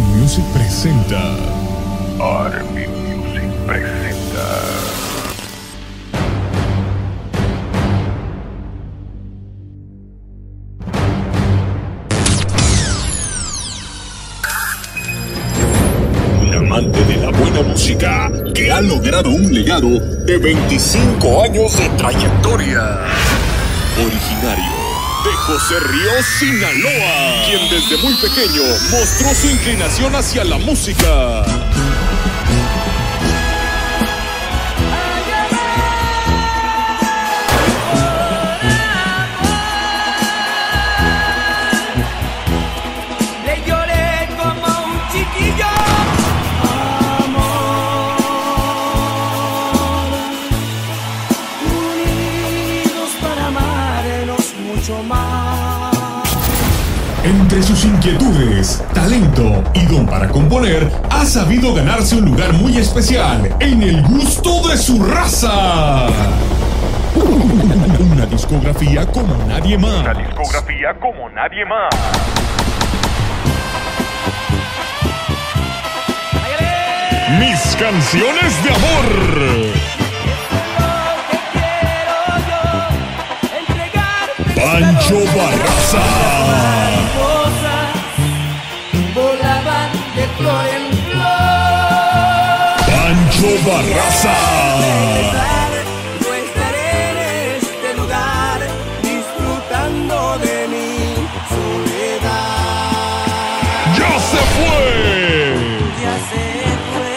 Music presenta. R&B Music presenta. Un amante de la buena música que ha logrado un legado de 25 años de trayectoria. Originario José Ríos, Sinaloa, quien desde muy pequeño mostró su inclinación hacia la música. Sus inquietudes, talento y don para componer, ha sabido ganarse un lugar muy especial en el gusto de su raza. Una discografía como nadie Una más. discografía como nadie más. Mis canciones de amor. Pancho Barraza. De flor en flor. Pancho Barraza. Yo estaré en este lugar disfrutando de mi soledad. ¡Ya se fue! Ya se fue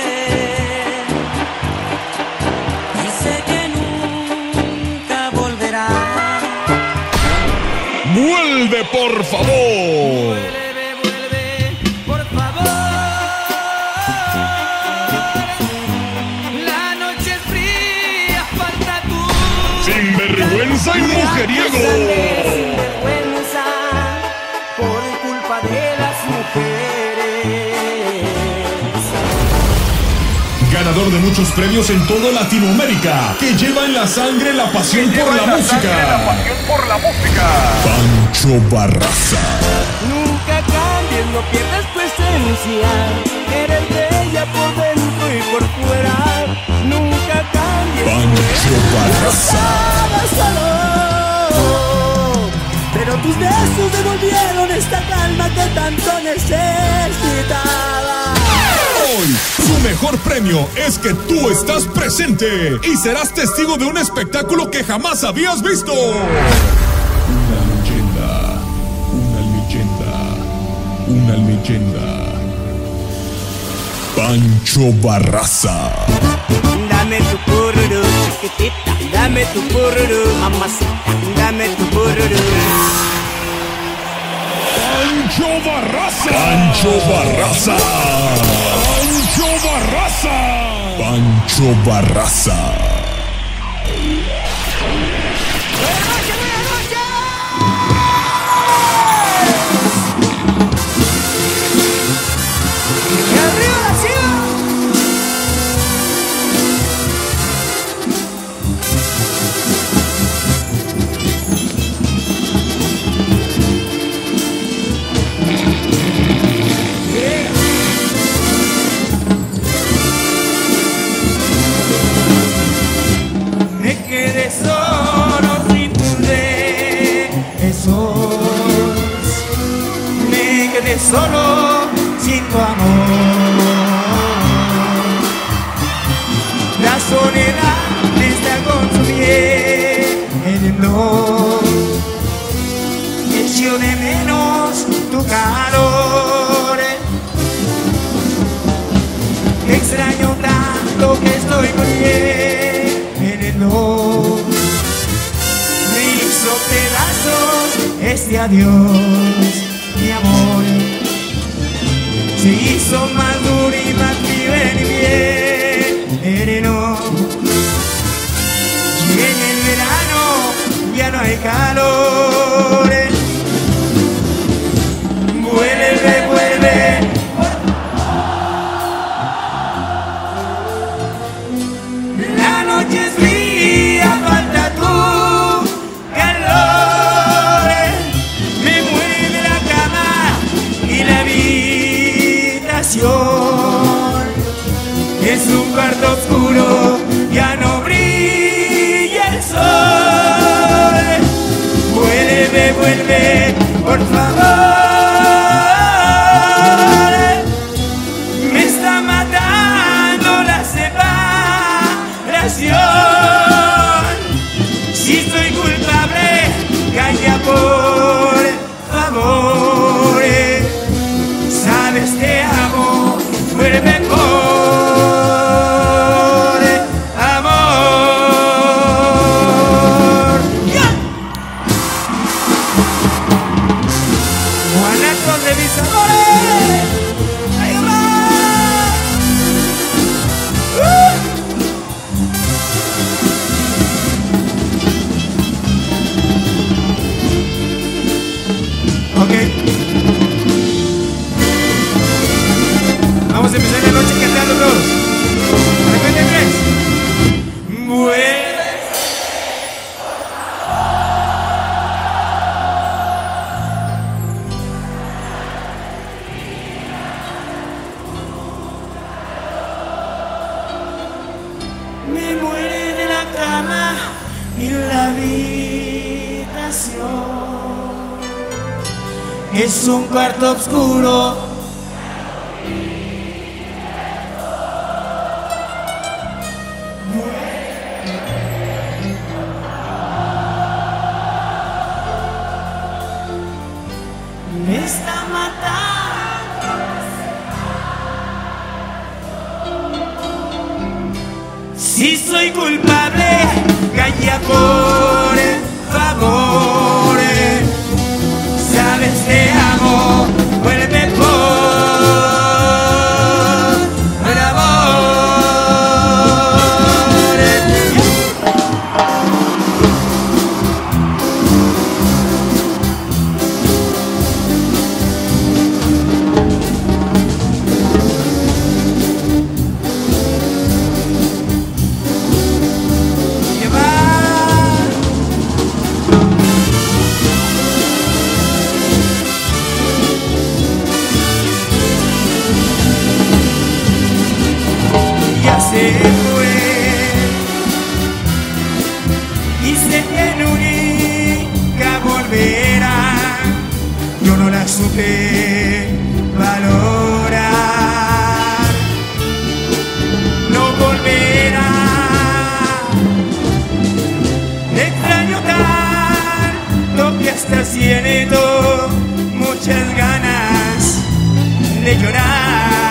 y sé que nunca volverá. ¡Vuelve, por favor! Ganador de muchos premios en toda Latinoamérica, que lleva en la sangre la pasión por Lleva la la sangre la música. pasión por la música. Pancho Barraza. Nunca cambies, no pierdas tu esencia. Eres bella por dentro y por fuera. Nunca cambies. Pancho Barraza. Solo, pero tus besos devolvieron esta calma que tanto necesitaba. Su mejor premio es que tú estás presente y serás testigo de un espectáculo que jamás habías visto. Una leyenda, una leyenda, una leyenda. Pancho Barraza. Dame tu pururu, chiquitita. Dame tu pururu, mamacita. Dame tu pururu. Pancho Barraza. Pancho Barraza. Pancho Barraza. Pancho Barraza. Tu calor. Extraño tanto que estoy muriendo. Me hizo pedazos este adiós, mi amor. Se hizo más duro y más libre y veneno. Y en el verano ya no hay calor. Vuelve, llorar.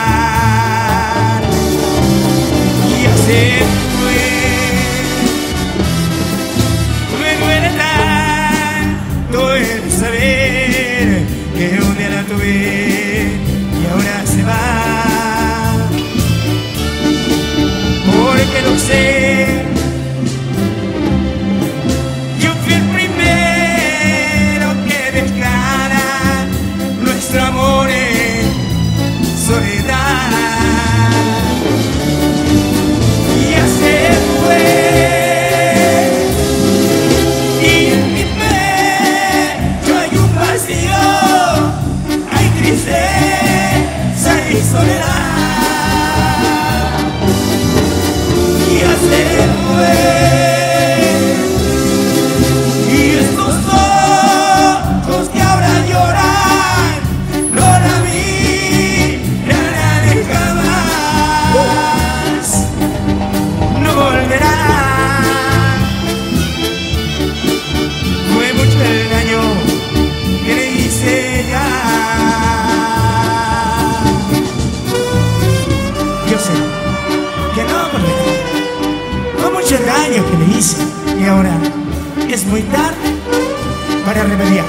Remediar.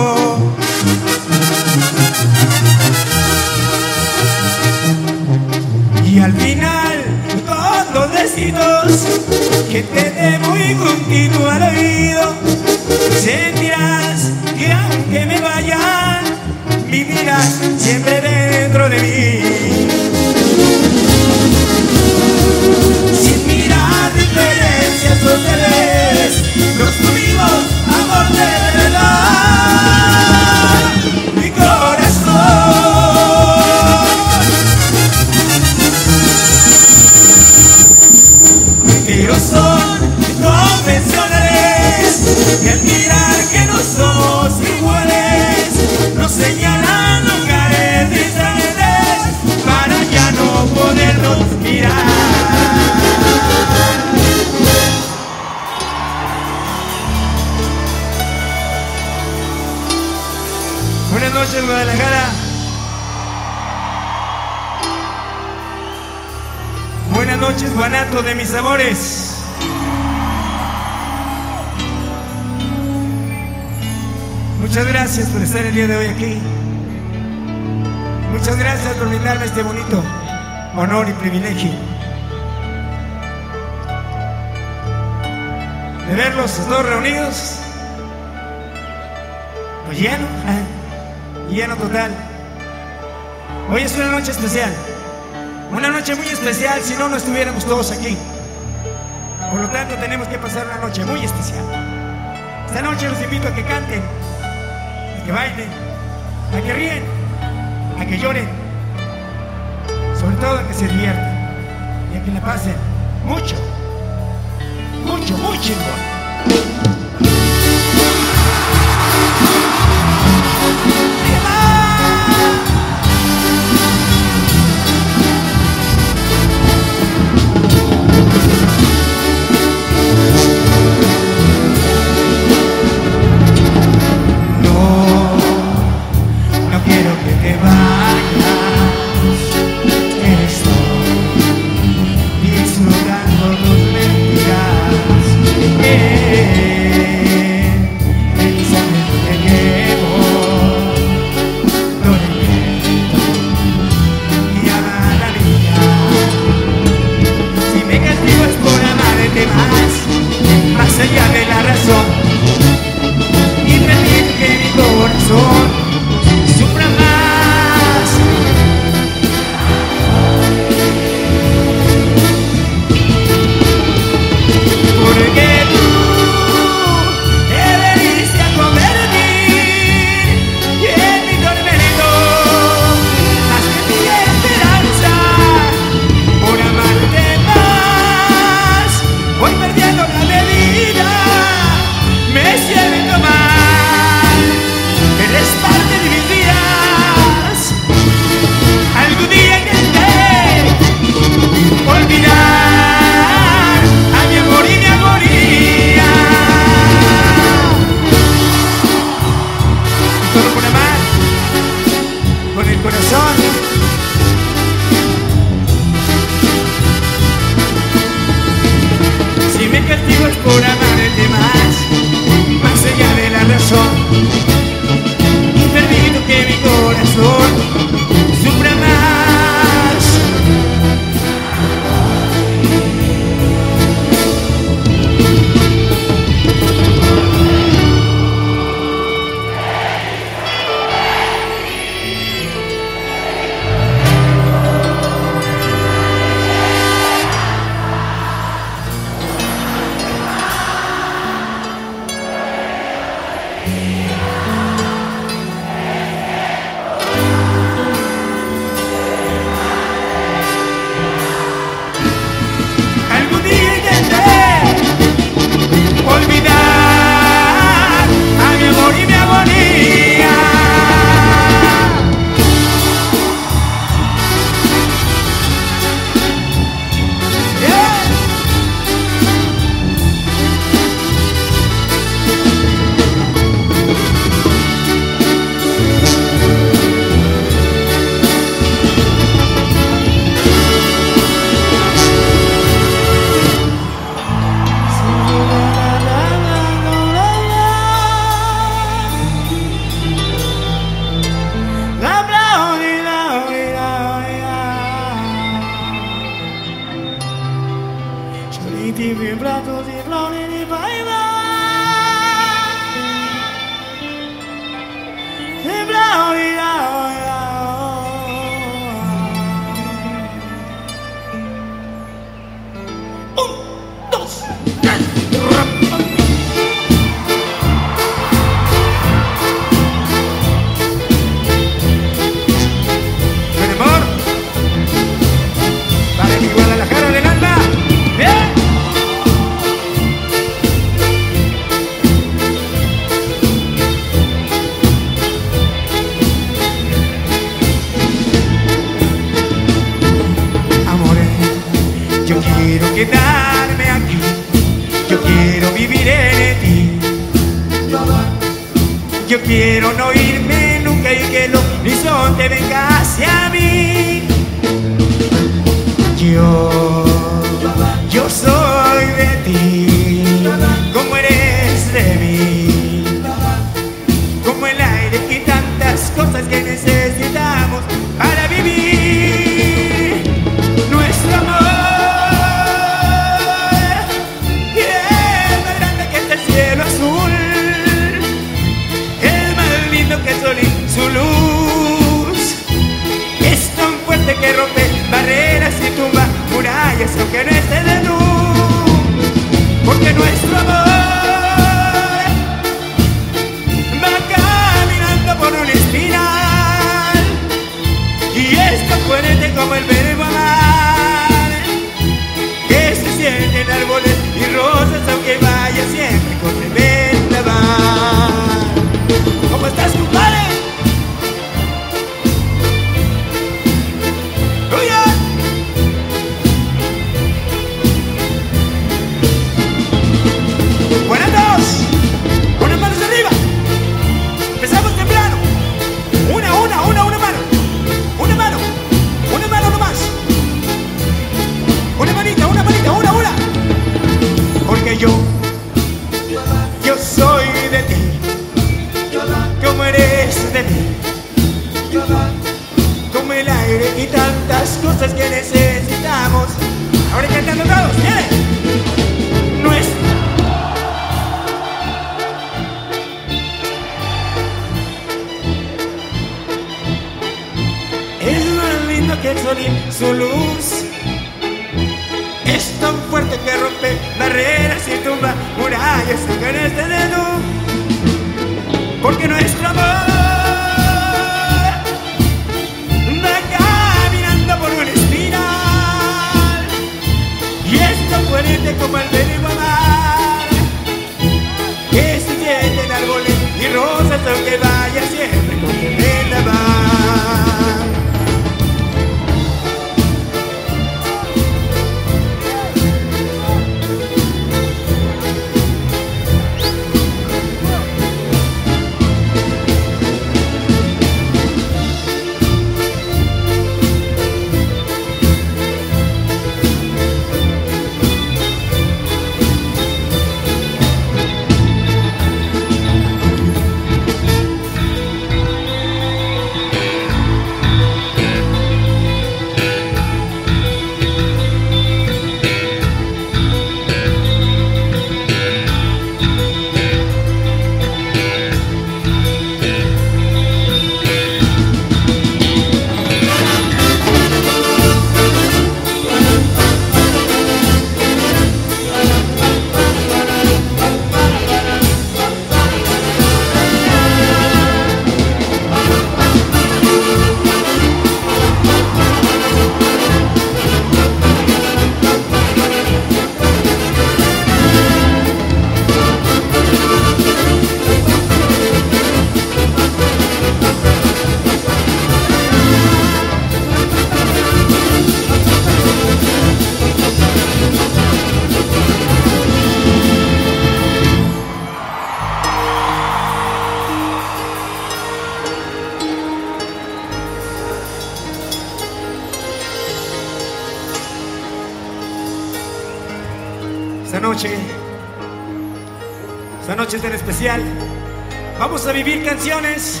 Vamos a vivir canciones.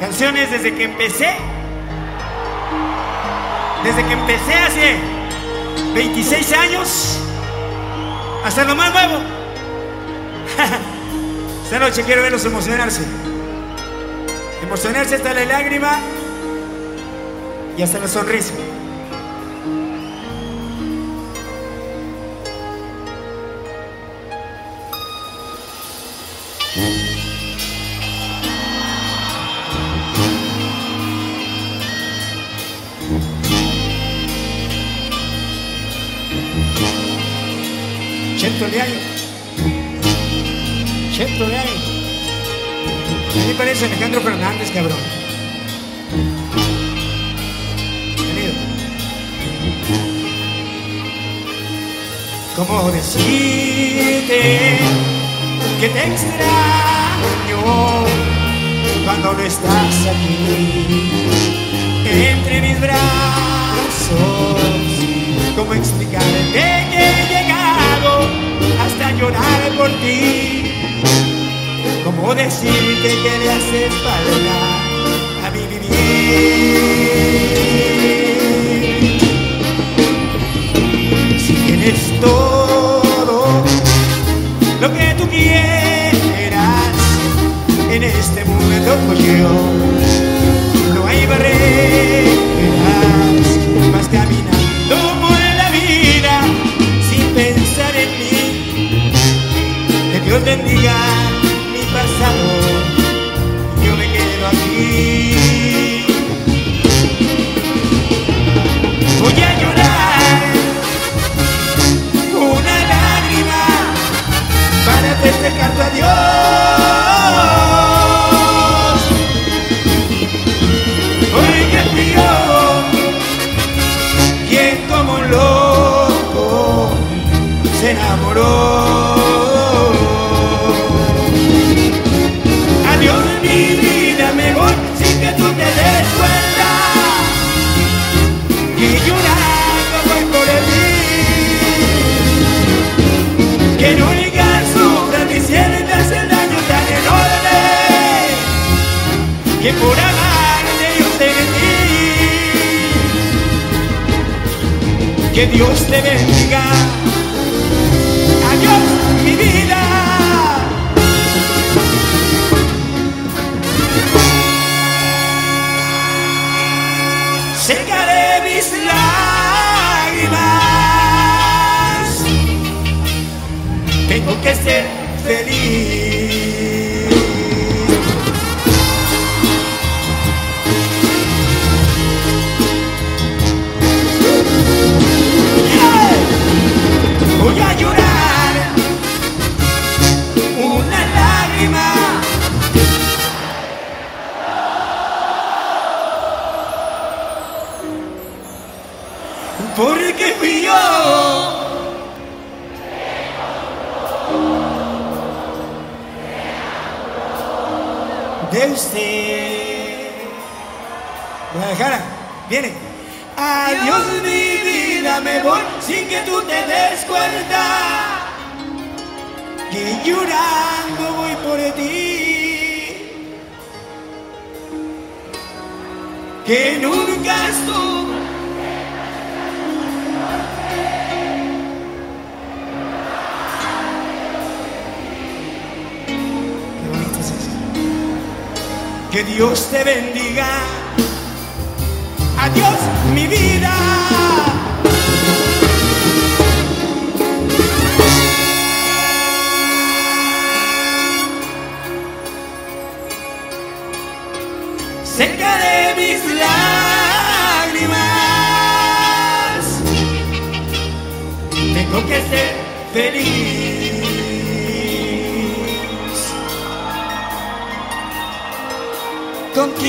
Canciones desde que empecé. Desde que empecé hace 26 años. Hasta lo más nuevo. Esta noche quiero verlos emocionarse. Emocionarse hasta la lágrima y hasta la sonrisa. Cento de años. Cento de años. A mí parece Alejandro Fernández, cabrón. Venido. ¿Cómo decirte que te extraño cuando no estás aquí entre mis brazos? ¿Cómo explicarte que hasta llorar por ti? ¿Cómo decirte que le haces falta a mi vivir? Si tienes todo lo que tú quieras en este mundo yo bendiga mi pasado. Yo me quedo aquí. Voy a llorar una lágrima para festejar tu adiós porque fui yo quien como loco se enamoró yo te vendí que Dios te bendiga. Adiós mi vida. Secaré mis lágrimas. Tengo que ser feliz porque fui yo de usted. Guadalajara, viene. Adiós mi vida, me voy sin que tú te des cuenta. Que llorando voy por ti. Que nunca estuve. Que Dios te bendiga. Adiós, mi vida. Secaré mis lágrimas. Tengo que ser feliz.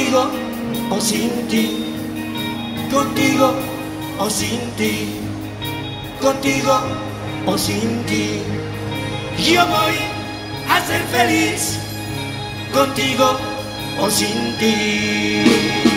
Contigo o sin ti, contigo o sin ti, contigo o sin ti. Yo voy a ser feliz contigo o sin ti.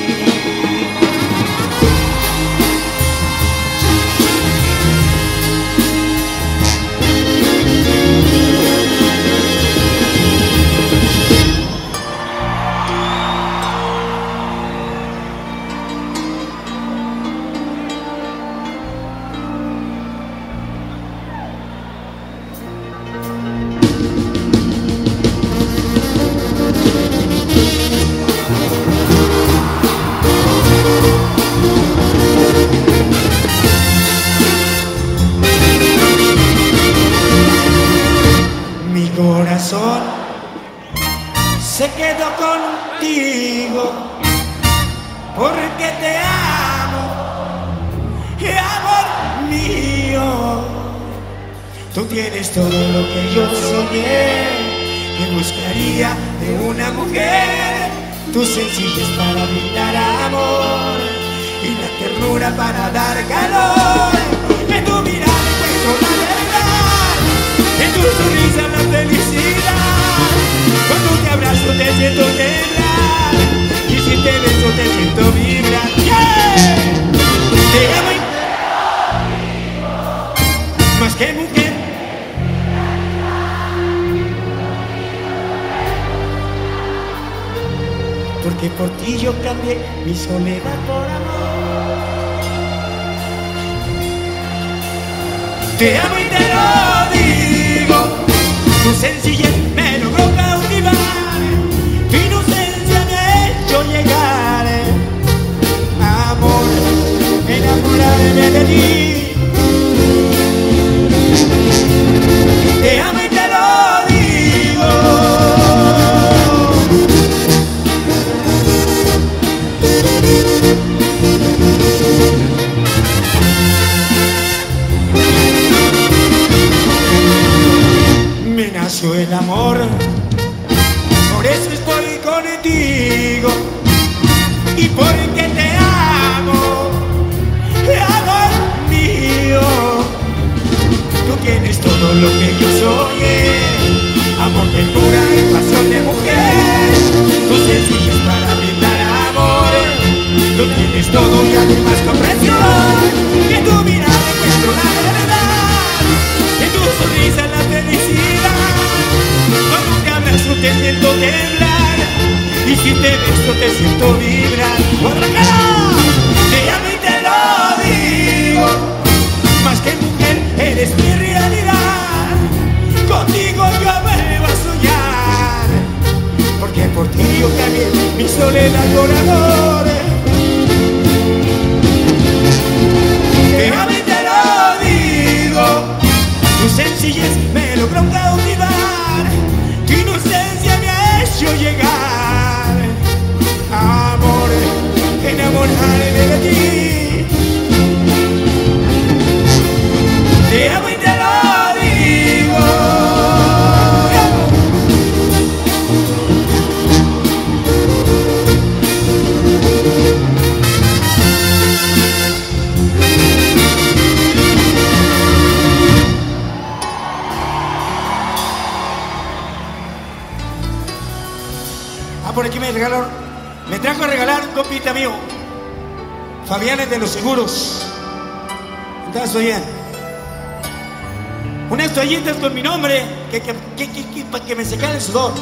Ah, aquí me trajo a regalar un compita mío. Fabián es de los seguros. ¿Estás oyendo? Unas toallitas con mi nombre que, que, que, que- para que me secara el sudor.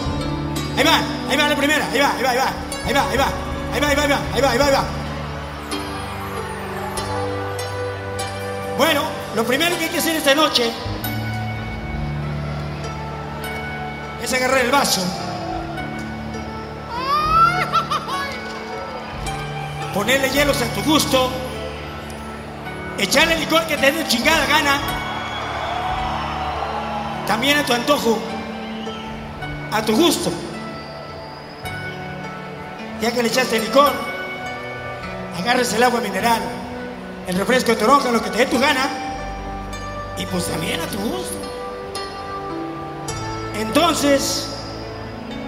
Ahí va, ahí va la primera, ahí va, ahí va, ahí va, ahí va, ahí va, ahí va, ahí va, ahí va, ahí va. Bueno, lo primero que hay que hacer esta noche es agarrar el vaso. Ponerle hielos a tu gusto. Echarle licor que te dé chingada gana. También a tu antojo. A tu gusto. Ya que le echaste licor, agarres el agua mineral, el refresco de toronja, lo que te dé tu gana. Y pues también a tu gusto. Entonces,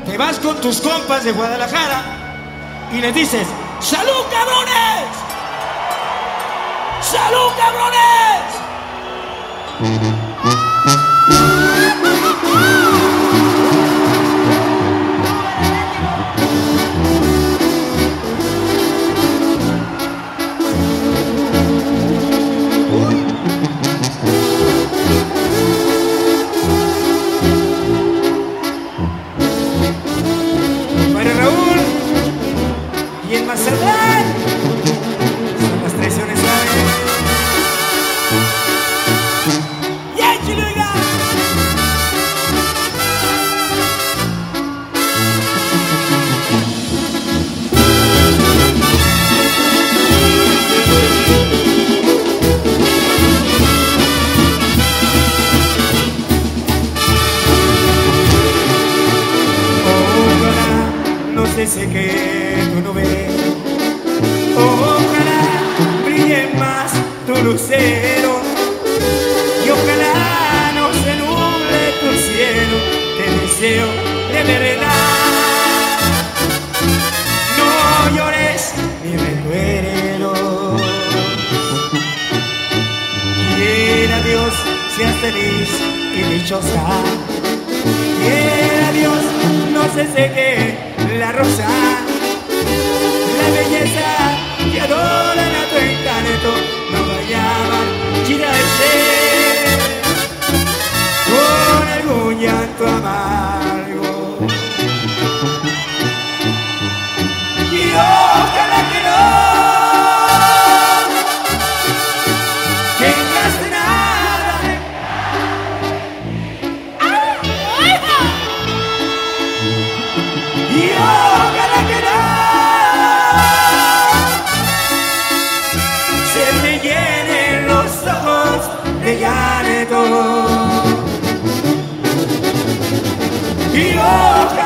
te vas con tus compas de Guadalajara y les dices, ¡Salud, cabrones! ¡Salud, cabrones! parece que tú no ves. Ojalá brille más tu lucero y ojalá no se nuble tu cielo. Te deseo de verdad. No llores ni recuerdo. Quiera Dios seas feliz y dichosa. Quiera Dios no se seque la rosa, la belleza que adoran a tu encanto, no vayaban girarse con algún llanto amar. Senhor.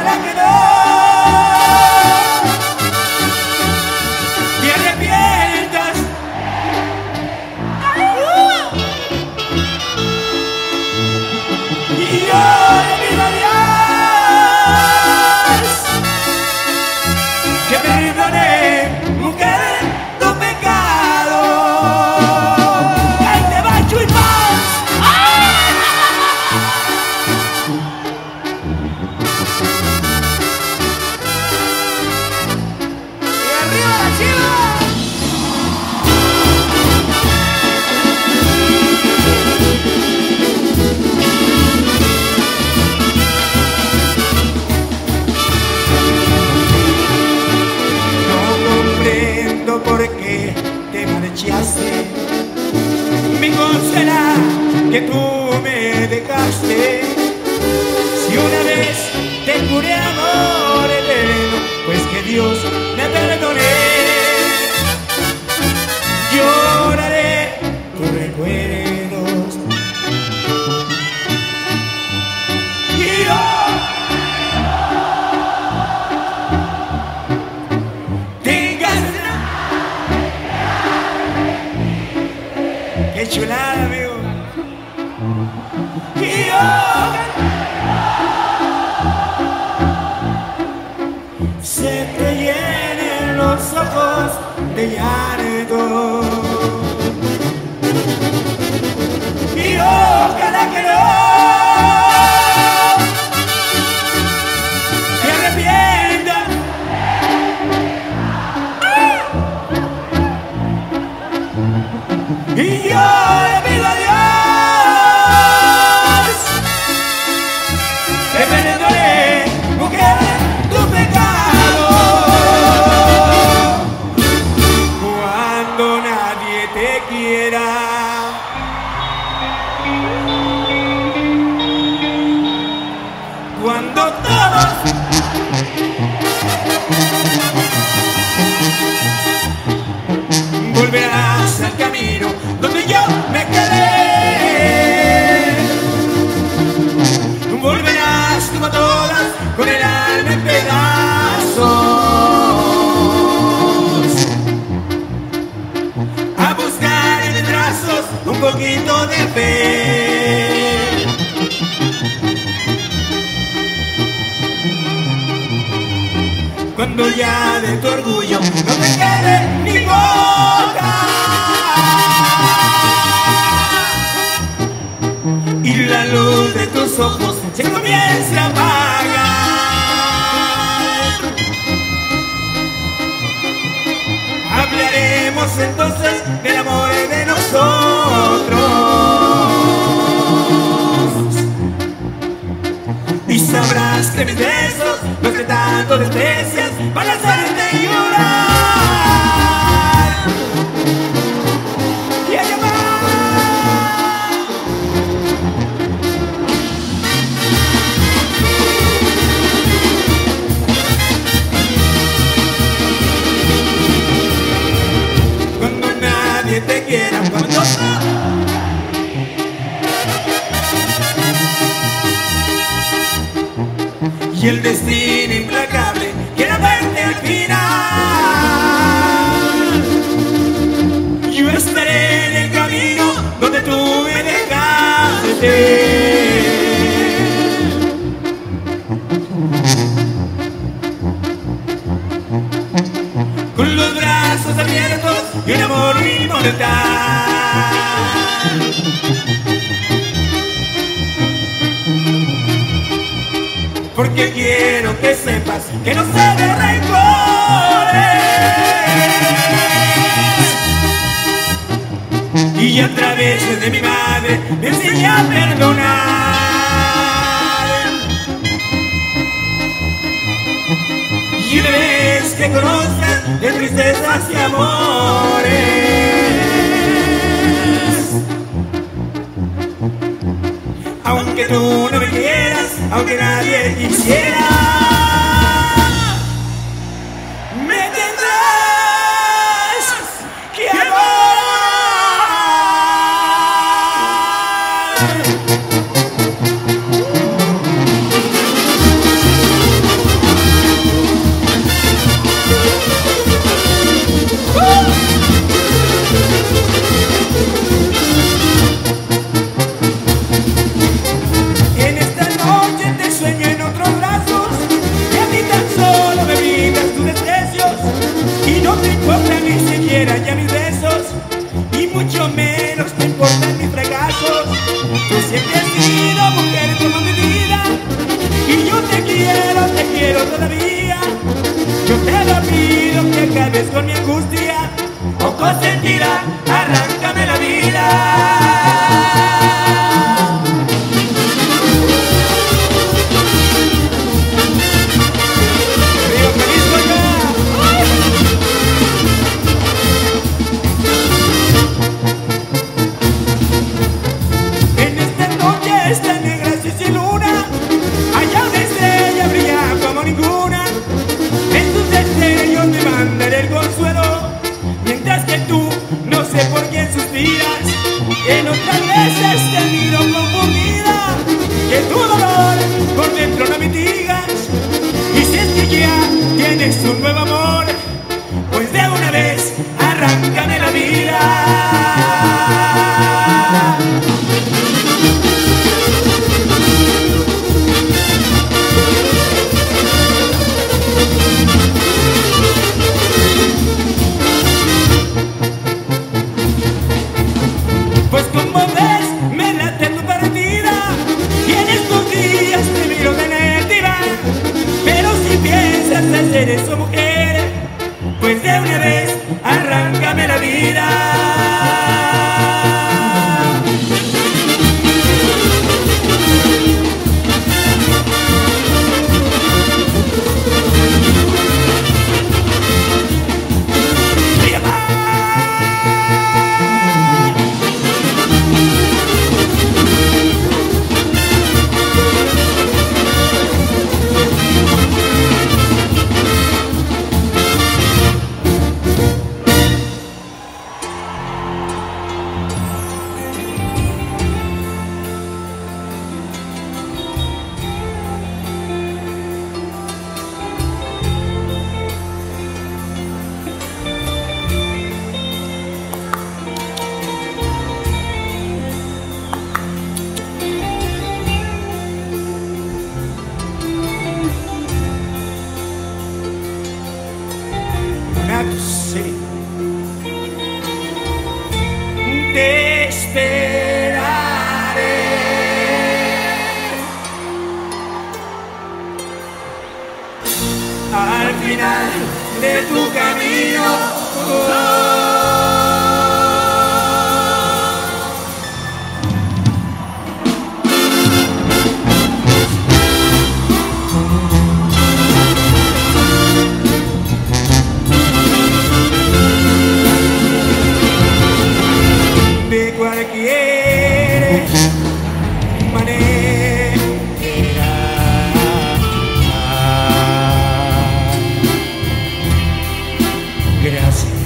aunque tú no me quieras, aunque nadie quisiera.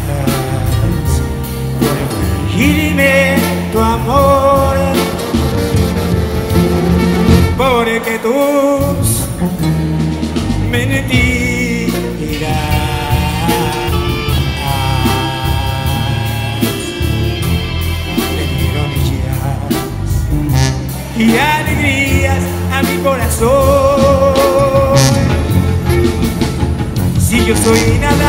gracias por tu amor, porque tus mentiras y alegrías a mi corazón. Si yo soy nada.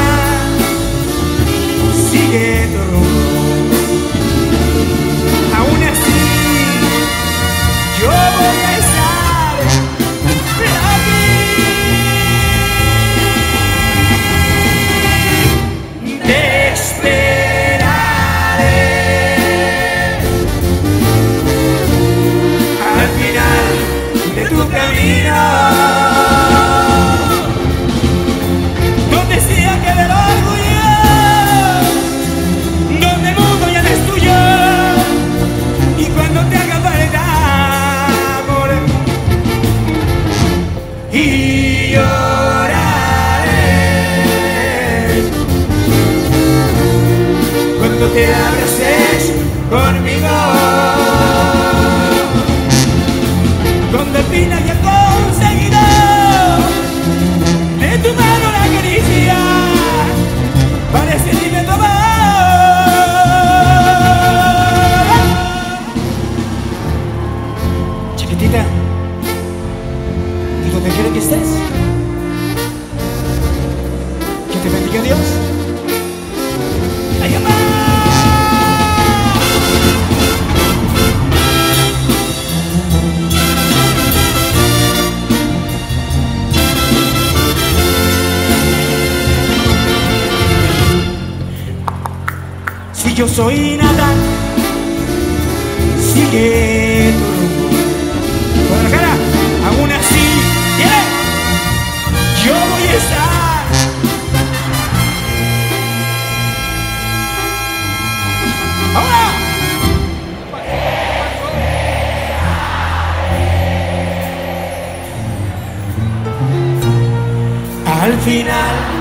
Yo soy nada, sigue tu rumbo. Cara, aún así, yo voy a estar. Ahora. Al final.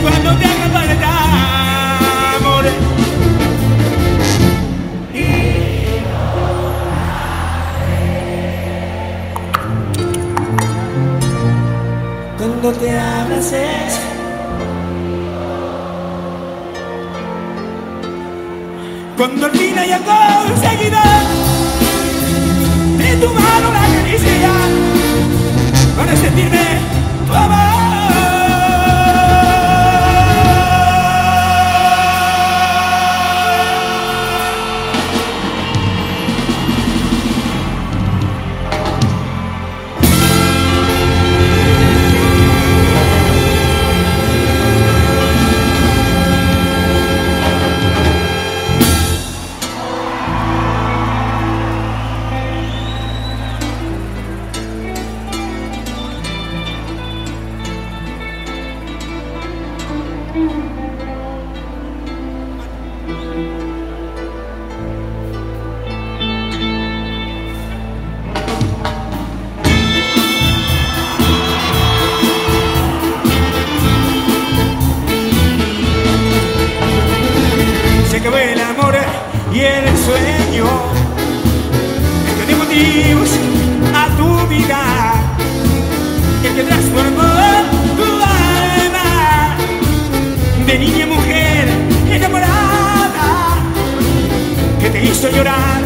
Cuando te haga falta. Cuando te abraces. Cuando al fin haya conseguido de tu mano la caricia para sentirme tu amor. Y el sueño. El que dio motivos a tu vida. El que transformó tu alma de niña a mujer enamorada. Que te hizo llorar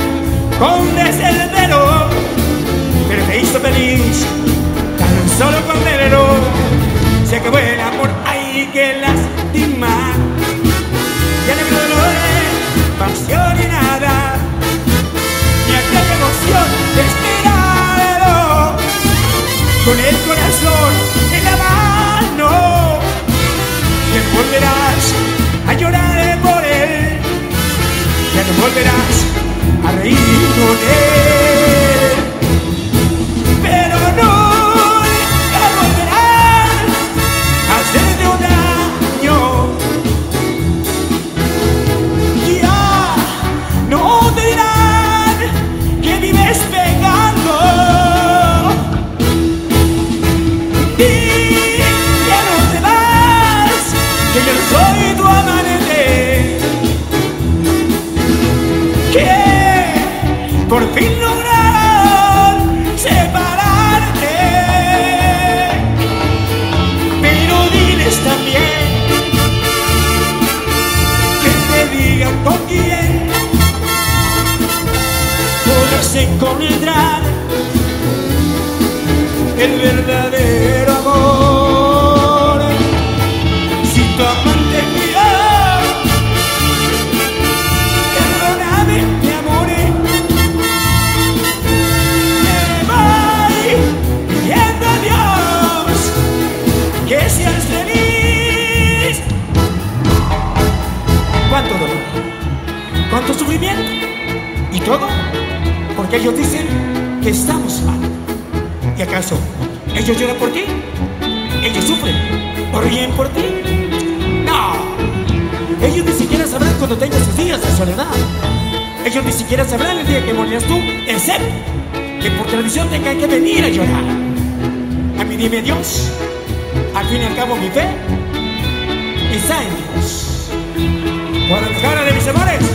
con desespero, pero te hizo feliz tan solo con verlo. Se acabó el amor, hay que lastimar. Encontrar el verdadero amor. ¿Cuánto sufrimiento? ¿Y todo? Porque ellos dicen que estamos mal. ¿Y acaso ellos lloran por ti? ¿Ellos sufren o ríen por ti? No. Ellos ni siquiera sabrán cuando tengas sus días de soledad. Ellos ni siquiera sabrán el día que morirás tú, excepto que por tradición tenga que venir a llorar. A mí dime Dios, al fin y al cabo mi fe está en Dios. Por cara de mis amores.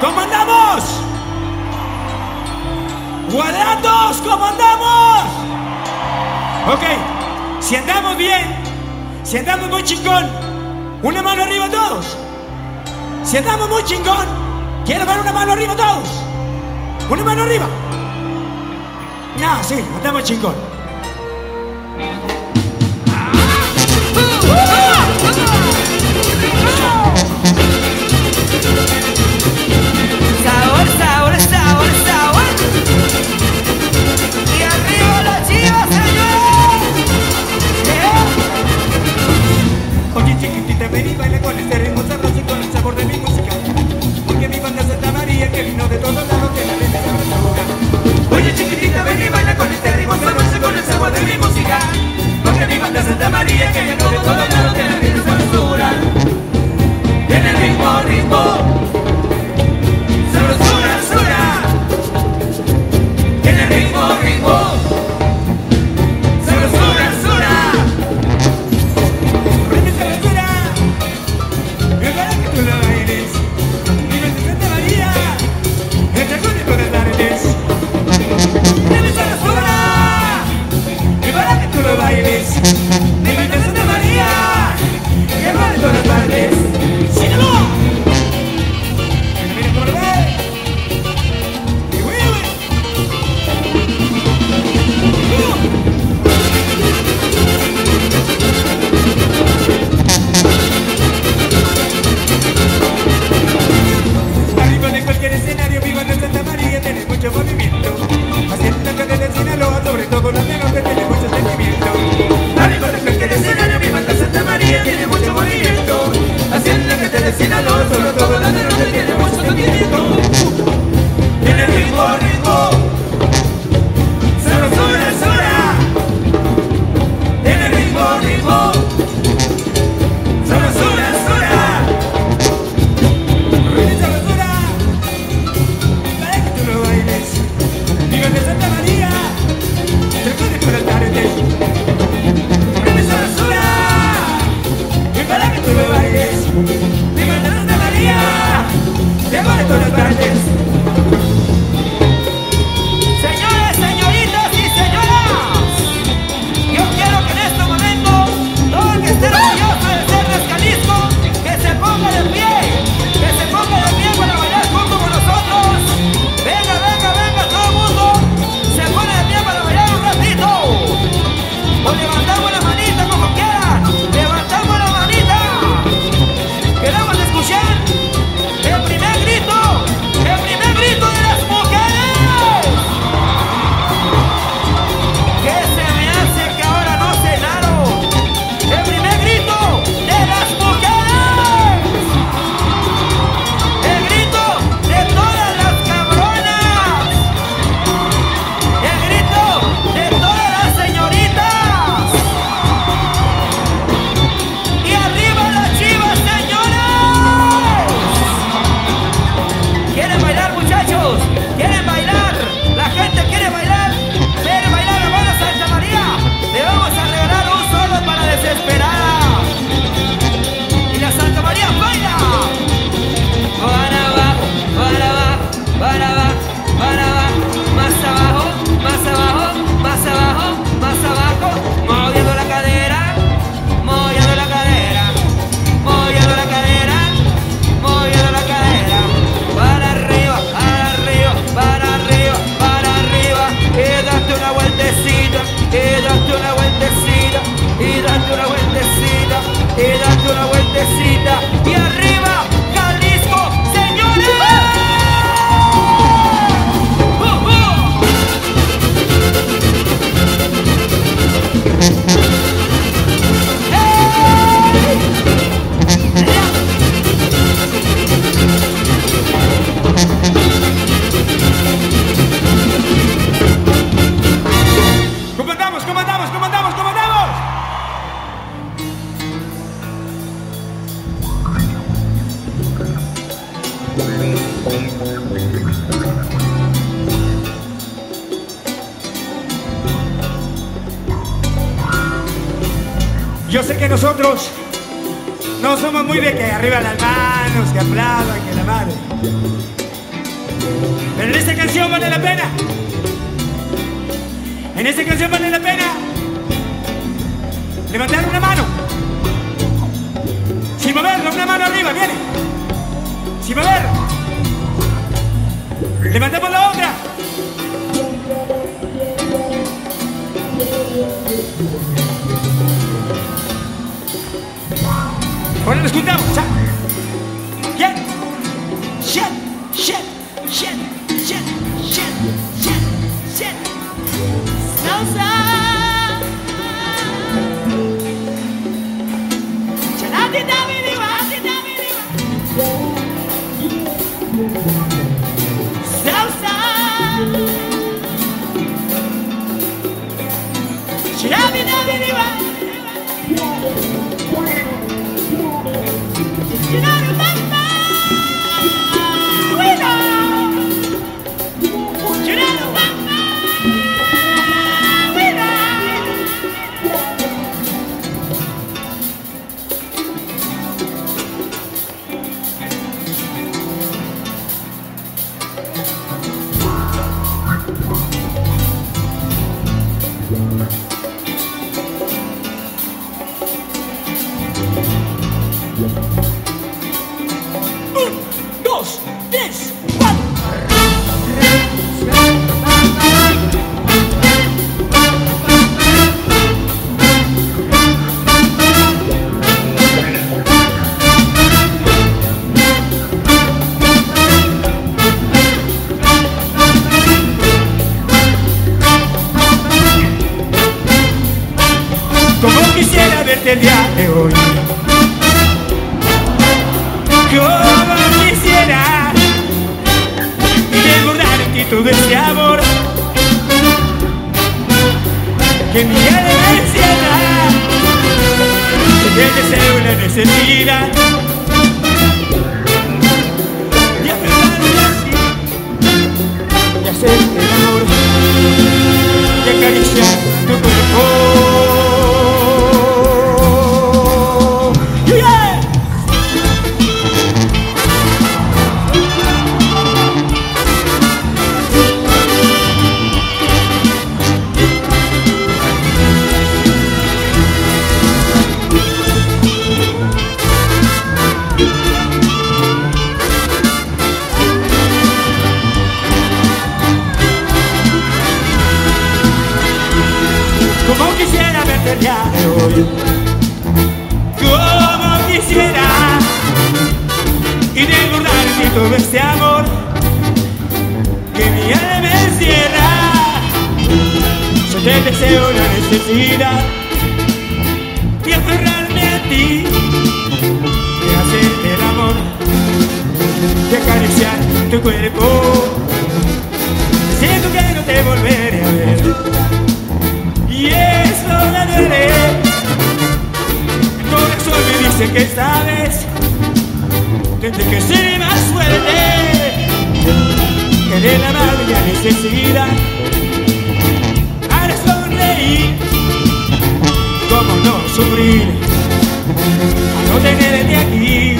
¿Cómo andamos? Guaratos, ¿cómo andamos? Ok, si andamos bien, si andamos muy chingón, una mano arriba todos. Si andamos muy chingón, quiero ver una mano arriba todos. Una mano arriba. No, sí, andamos chingón. mi música, porque mi banda Santa María que llegó de todos lados de la vida sabrosura. Tiene el mismo ritmo, sabrosura, sabrosura. Tiene el mismo ritmo. haciendo que te decida los Como quisiera verte el día de hoy. Como quisiera Y en ti todo este amor Que mi alma encierra. Yo te deseo la necesidad De aferrarme a ti De hacerte el amor De acariciar tu cuerpo. Siento que no te volveré a ver duele. Mi corazón me dice que esta vez tendré que ser más fuerte. De la la necesidad para sonreír. Cómo no sufrir a no tenerte aquí.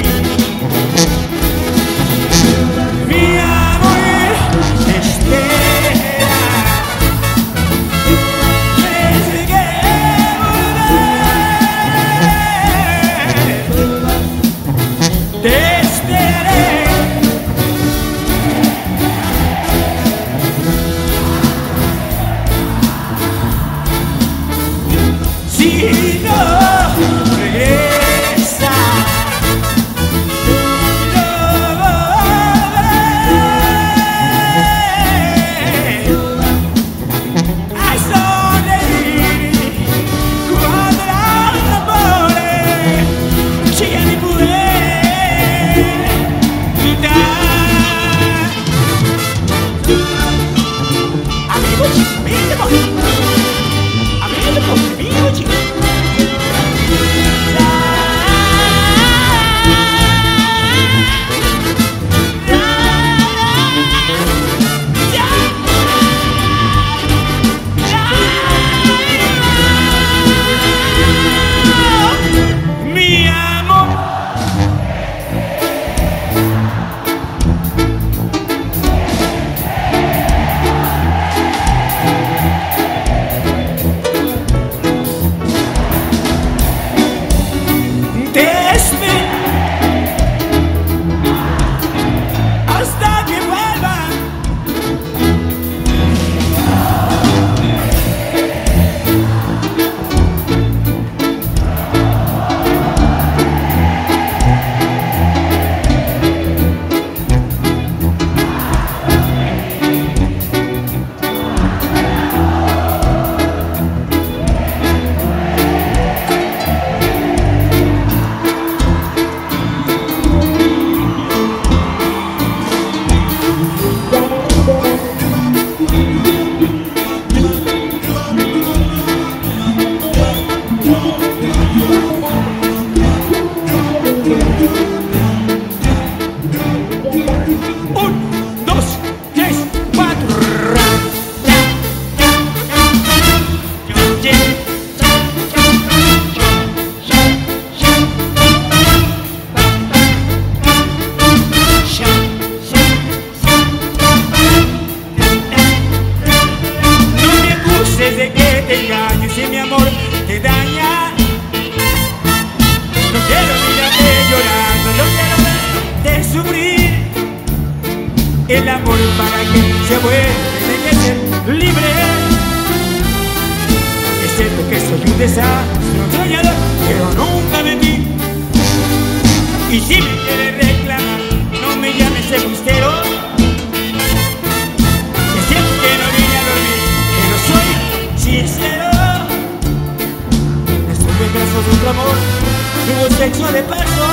y no le paso.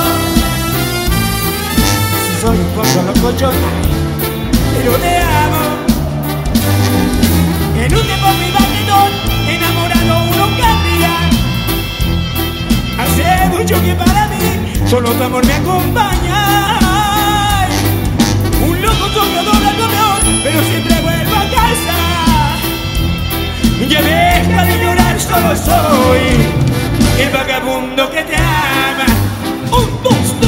Si soy un poco locochona, pero te amo. En un depósito mi batidón, enamorado uno cambia. Hace mucho que para mí solo tu amor me acompaña. Un loco solo dobla el pero siempre vuelvo a casa. Ya deja de llorar, solo soy qué vagabundo que te ama. Un.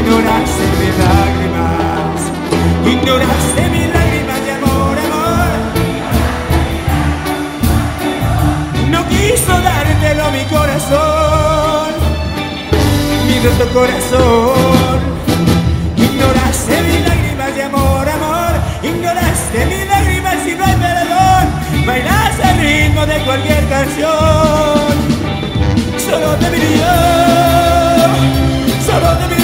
ignoraste mis lágrimas, ignoraste mis lágrimas de amor, amor. No quiso dártelo mi corazón, mi roto corazón. Ignoraste mis lágrimas de amor, amor, ignoraste mis lágrimas y no hay perdón. Bailas al ritmo de cualquier canción, solo te miré yo, solo te miré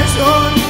la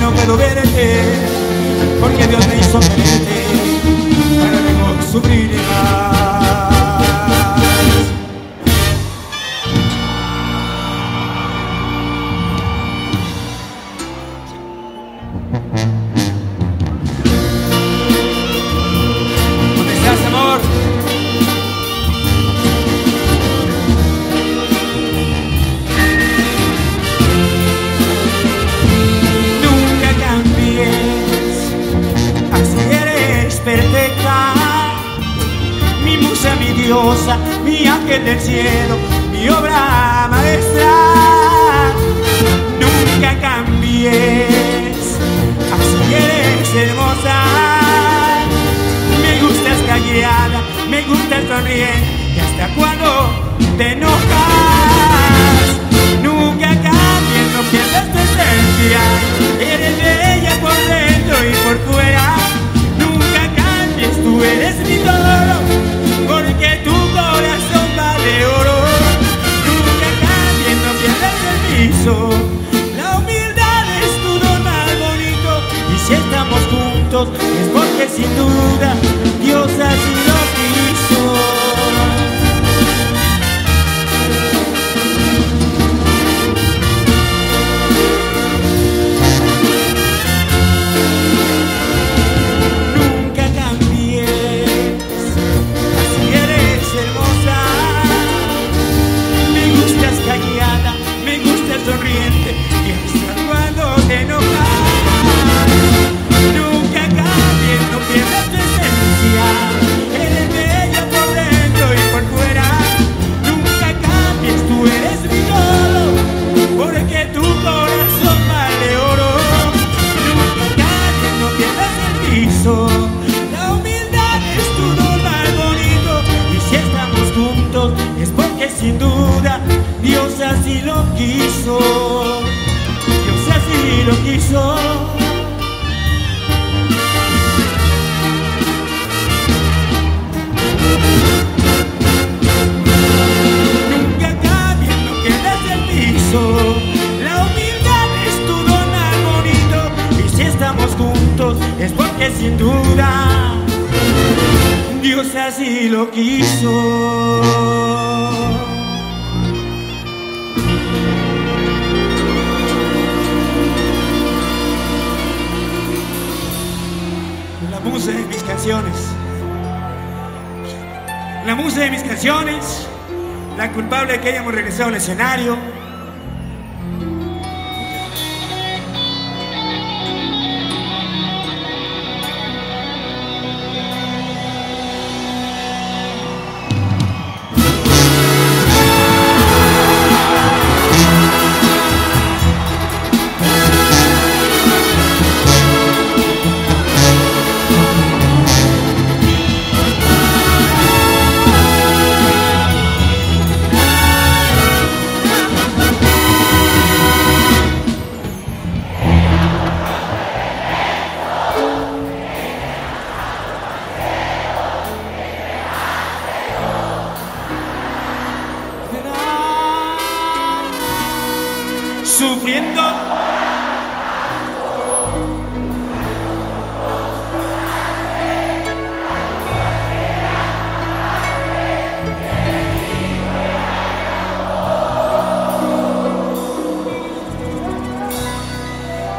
No puedo verte, porque Dios me hizo quererte para no sufrir.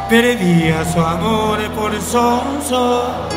Perdía su amor por sonso.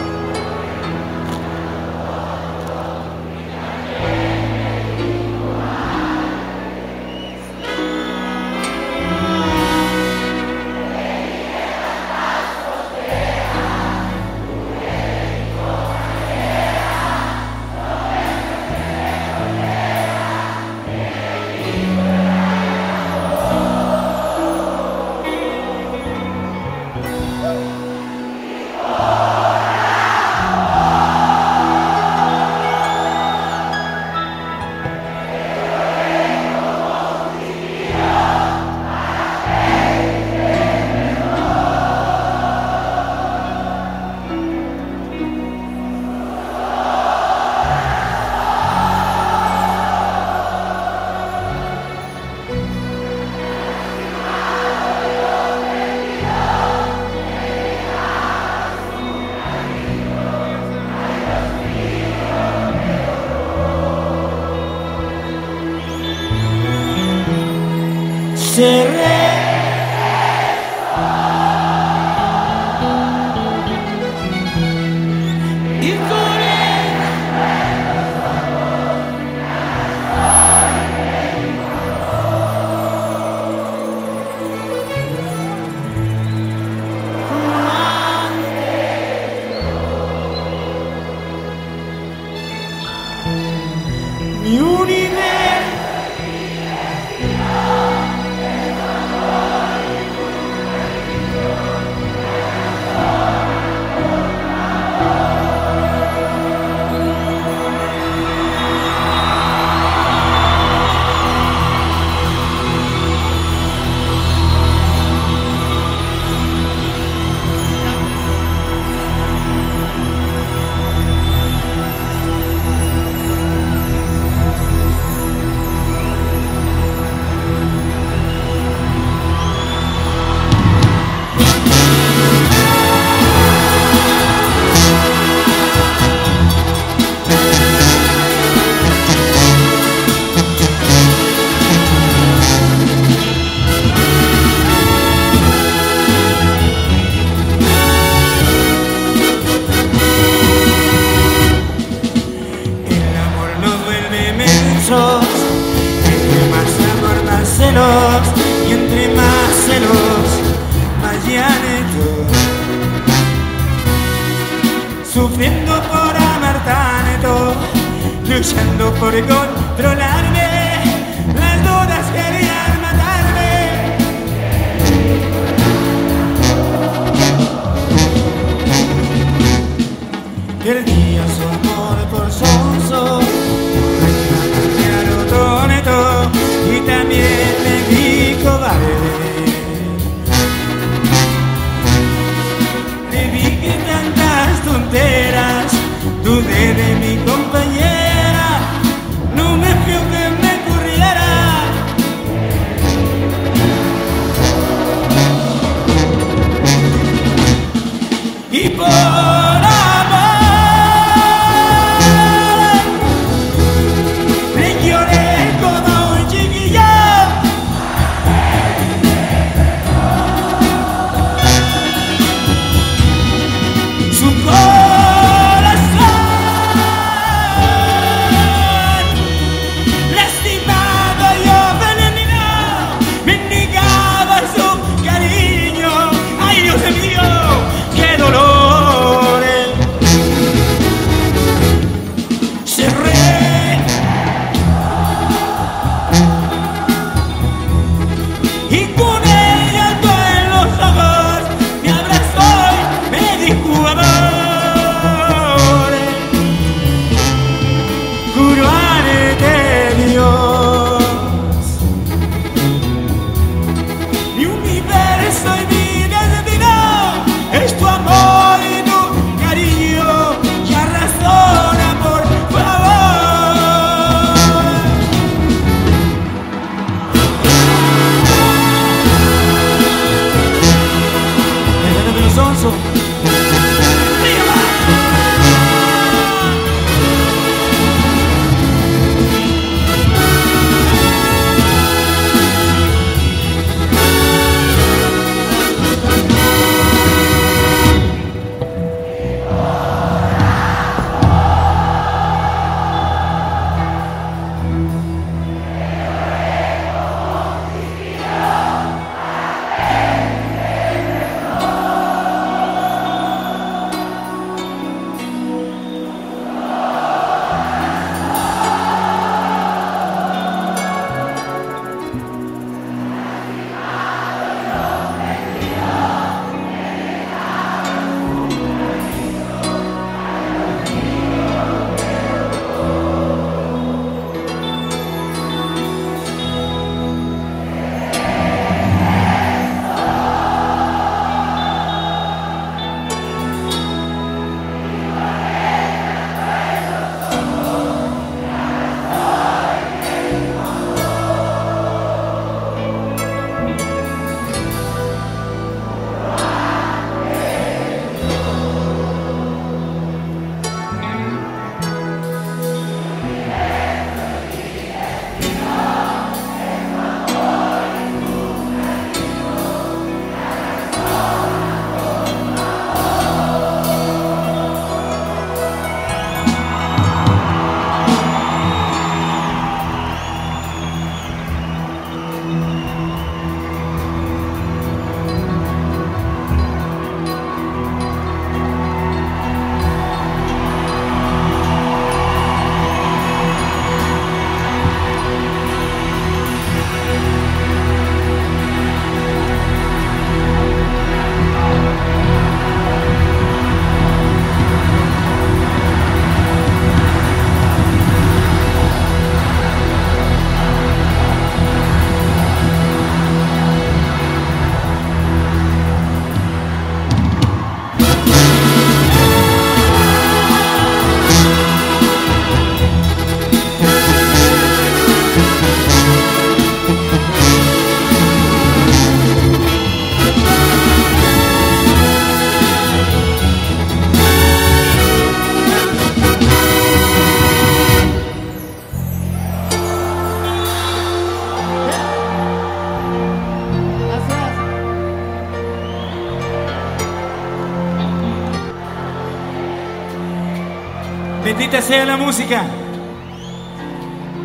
Bendita sea la música.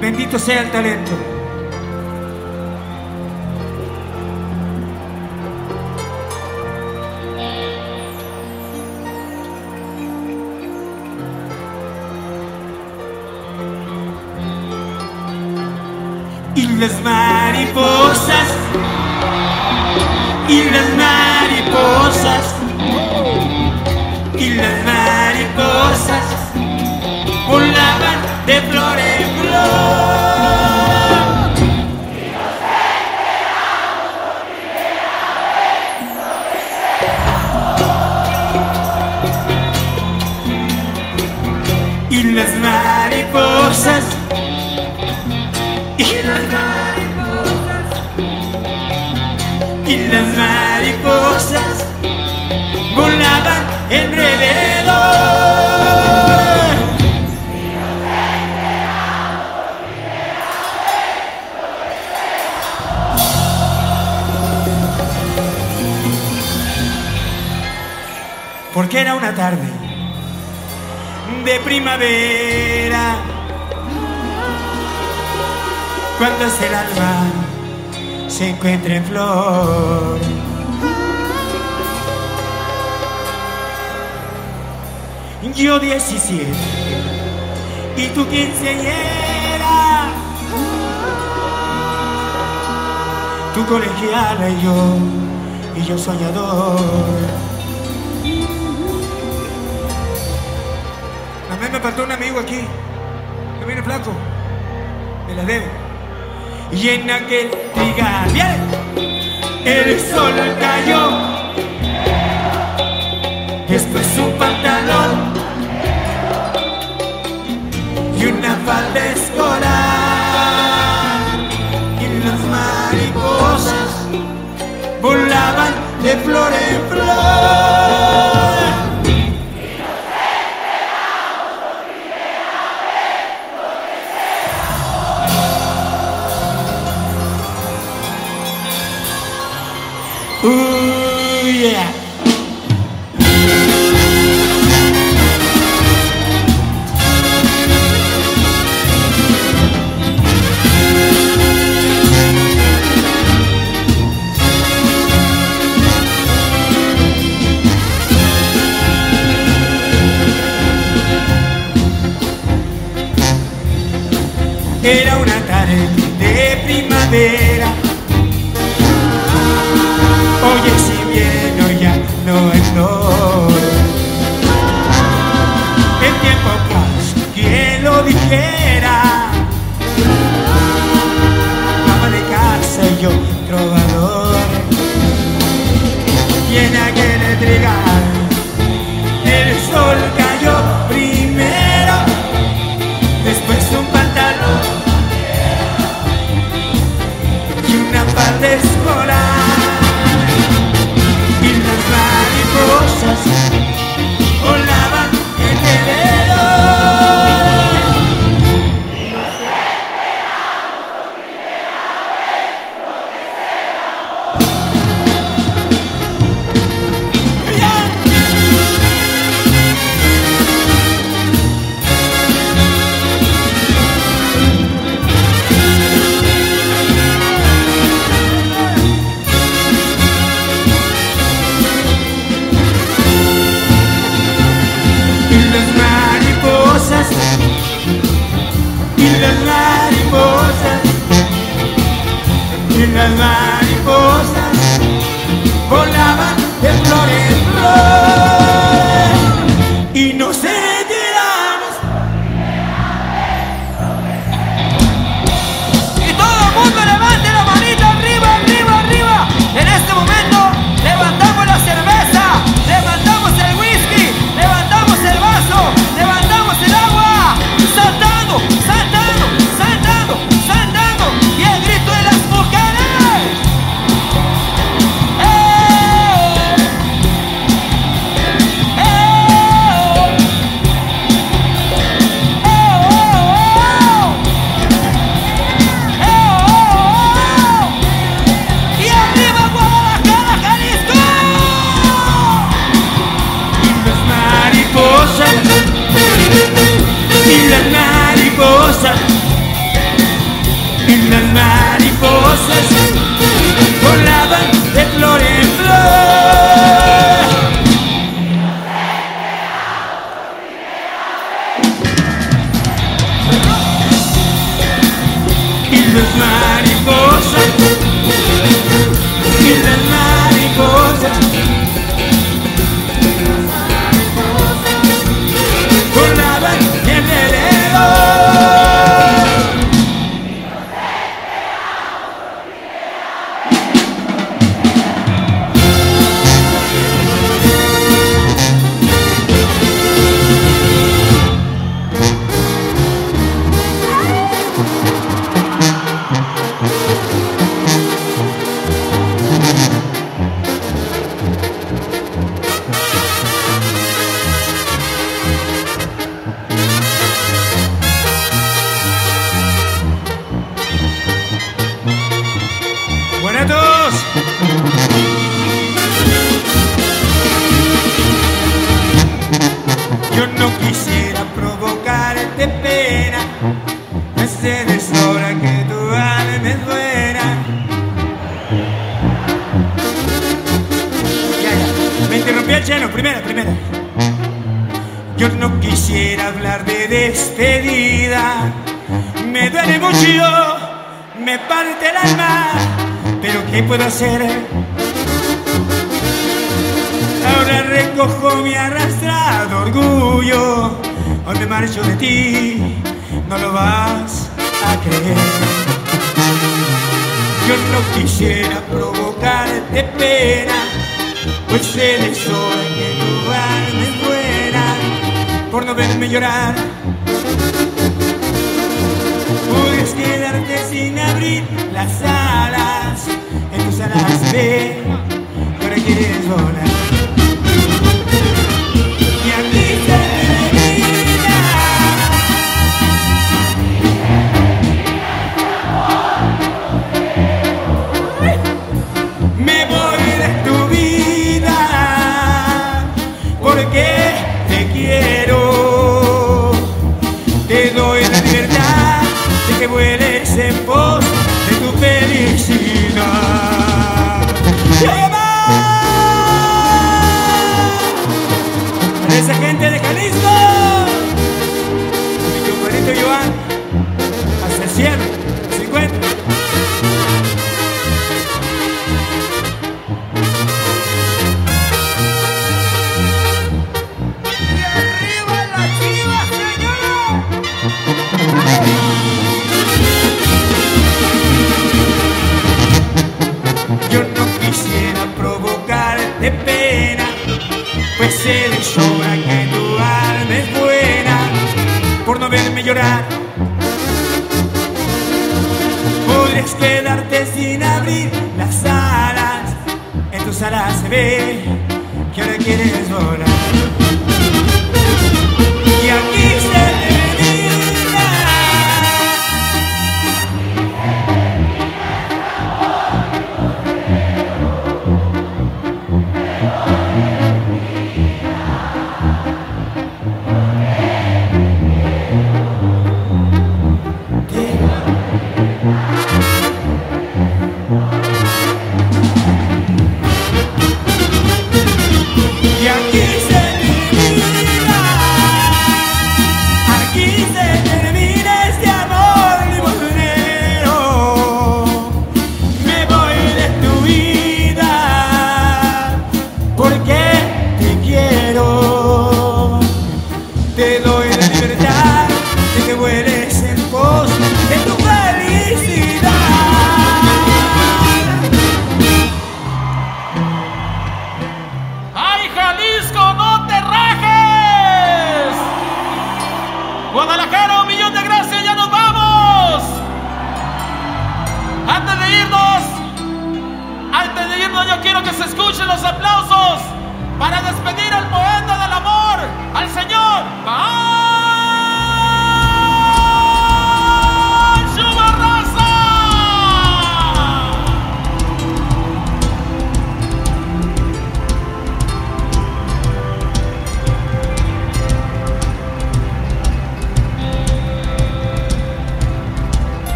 Bendito sea el talento. Y las mariposas, y las mariposas. De flor Porque era una tarde de primavera, cuando hasta el alma se encuentra en flor. Yo 17 y tú quinceañera, tú colegiala y yo, y yo soñador. Faltó un amigo aquí, que viene flaco, me la debe. Y en aquel ¡bien! el sol cayó. Después un pantalón y una falda escolar. Y las mariposas volaban de flor en flor. Quien